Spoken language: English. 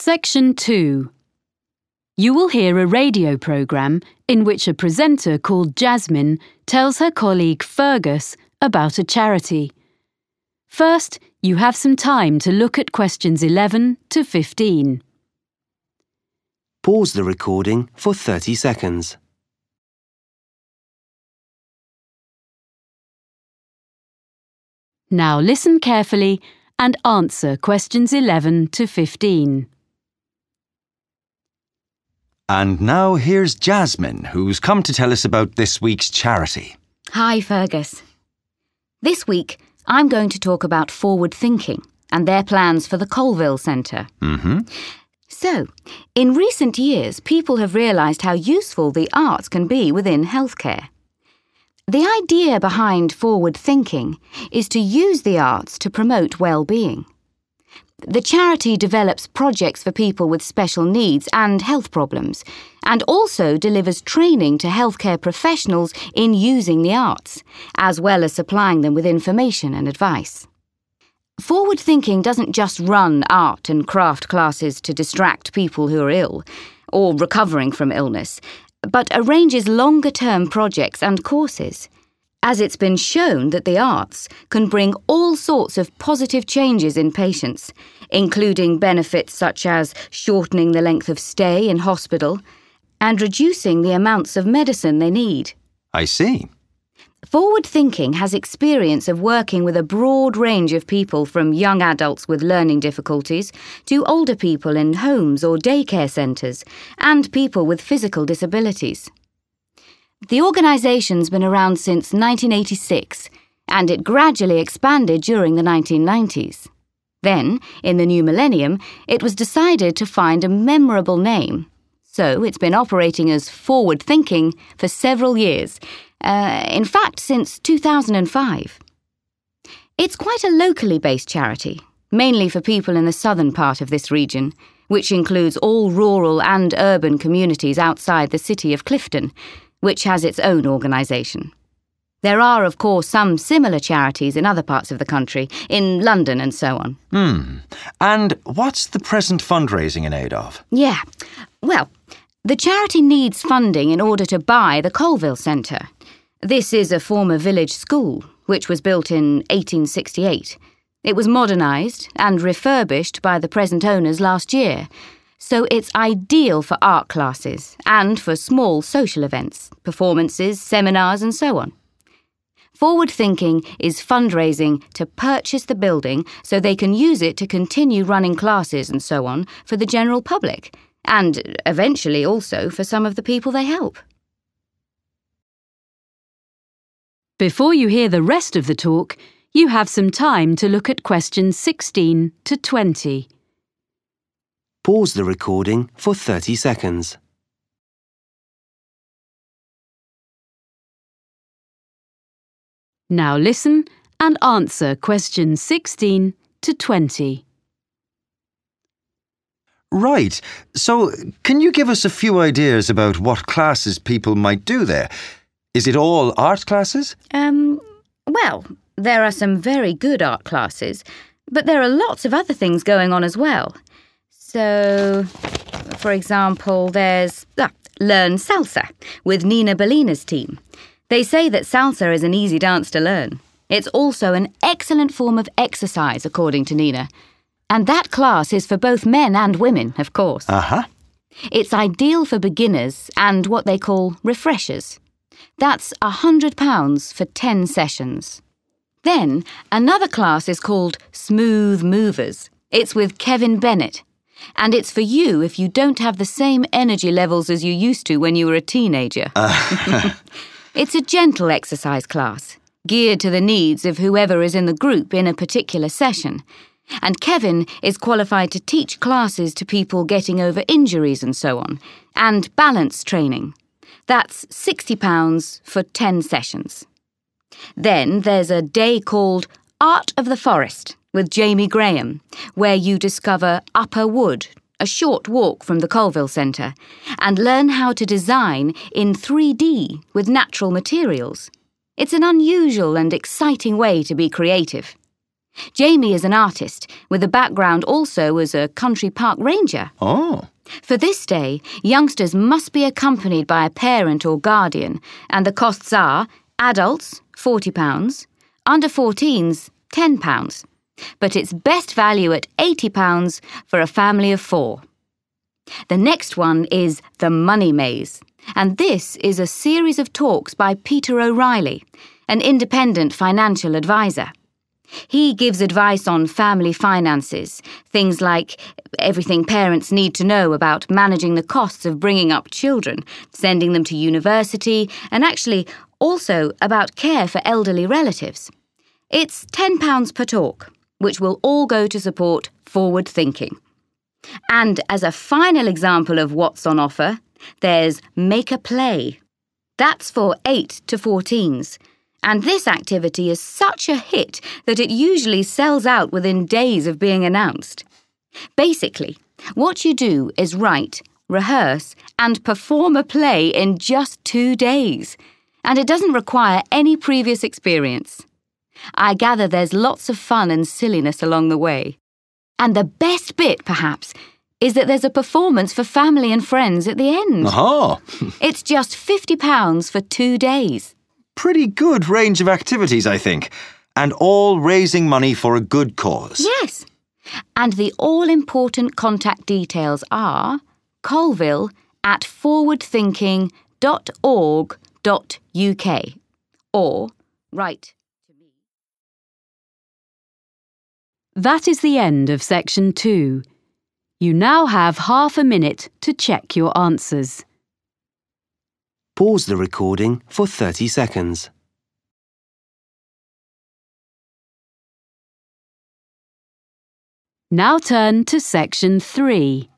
Section 2. You will hear a radio programme in which a presenter called Jasmine tells her colleague Fergus about a charity. First, you have some time to look at questions 11 to 15. Pause the recording for 30 seconds. Now listen carefully and answer questions 11 to 15. And now here's Jasmine, who's come to tell us about this week's charity. Hi, Fergus. This week, I'm going to talk about forward thinking and their plans for the Colville Centre. Mm-hmm. So, in recent years, people have realised how useful the arts can be within healthcare. The idea behind forward thinking is to use the arts to promote well-being. The charity develops projects for people with special needs and health problems, and also delivers training to healthcare professionals in using the arts, as well as supplying them with information and advice. Forward thinking doesn't just run art and craft classes to distract people who are ill or recovering from illness, but arranges longer term projects and courses as it's been shown that the arts can bring all sorts of positive changes in patients, including benefits such as shortening the length of stay in hospital and reducing the amounts of medicine they need. I see. Forward Thinking has experience of working with a broad range of people from young adults with learning difficulties to older people in homes or daycare centres and people with physical disabilities. The organisation's been around since 1986 and it gradually expanded during the 1990s. Then, in the new millennium, it was decided to find a memorable name. So it's been operating as Forward Thinking for several years, uh, in fact, since 2005. It's quite a locally based charity, mainly for people in the southern part of this region, which includes all rural and urban communities outside the city of Clifton which has its own organisation. There are, of course, some similar charities in other parts of the country, in London and so on. Hmm. And what's the present fundraising in aid of? Yeah. Well, the charity needs funding in order to buy the Colville Centre. This is a former village school, which was built in 1868. It was modernised and refurbished by the present owners last year so it's ideal for art classes and for small social events, performances, seminars, and so on. Forward thinking is fundraising to purchase the building so they can use it to continue running classes and so on for the general public, and eventually also for some of the people they help. Before you hear the rest of the talk, you have some time to look at questions 16 to 20. Pause the recording for 30 seconds. Now listen and answer questions 16 to 20. Right. So, can you give us a few ideas about what classes people might do there? Is it all art classes? Um, well, there are some very good art classes, but there are lots of other things going on as well. So, for example, there's ah, Learn Salsa with Nina Bellina's team. They say that salsa is an easy dance to learn. It's also an excellent form of exercise, according to Nina. And that class is for both men and women, of course. Uh huh. It's ideal for beginners and what they call refreshers. That's a £100 for 10 sessions. Then, another class is called Smooth Movers. It's with Kevin Bennett. And it's for you if you don't have the same energy levels as you used to when you were a teenager. Uh. it's a gentle exercise class, geared to the needs of whoever is in the group in a particular session. And Kevin is qualified to teach classes to people getting over injuries and so on, and balance training. That's £60 for 10 sessions. Then there's a day called Art of the Forest with Jamie Graham, where you discover Upper Wood, a short walk from the Colville Centre, and learn how to design in 3D with natural materials. It's an unusual and exciting way to be creative. Jamie is an artist with a background also as a country park ranger. Oh. For this day, youngsters must be accompanied by a parent or guardian, and the costs are adults £40, under 14s £10, but it's best value at £80 for a family of four. The next one is The Money Maze, and this is a series of talks by Peter O'Reilly, an independent financial advisor. He gives advice on family finances, things like everything parents need to know about managing the costs of bringing up children, sending them to university, and actually also about care for elderly relatives. It's £10 per talk, which will all go to support forward thinking. And as a final example of what's on offer, there's Make a Play. That's for 8 to 14s. And this activity is such a hit that it usually sells out within days of being announced. Basically, what you do is write, rehearse, and perform a play in just two days. And it doesn't require any previous experience. I gather there's lots of fun and silliness along the way. And the best bit, perhaps, is that there's a performance for family and friends at the end. Aha! It's just £50 for two days. Pretty good range of activities, I think. And all raising money for a good cause. Yes. And the all important contact details are colville at forwardthinking.org.uk or write That is the end of section two. You now have half a minute to check your answers. Pause the recording for 30 seconds. Now turn to section three.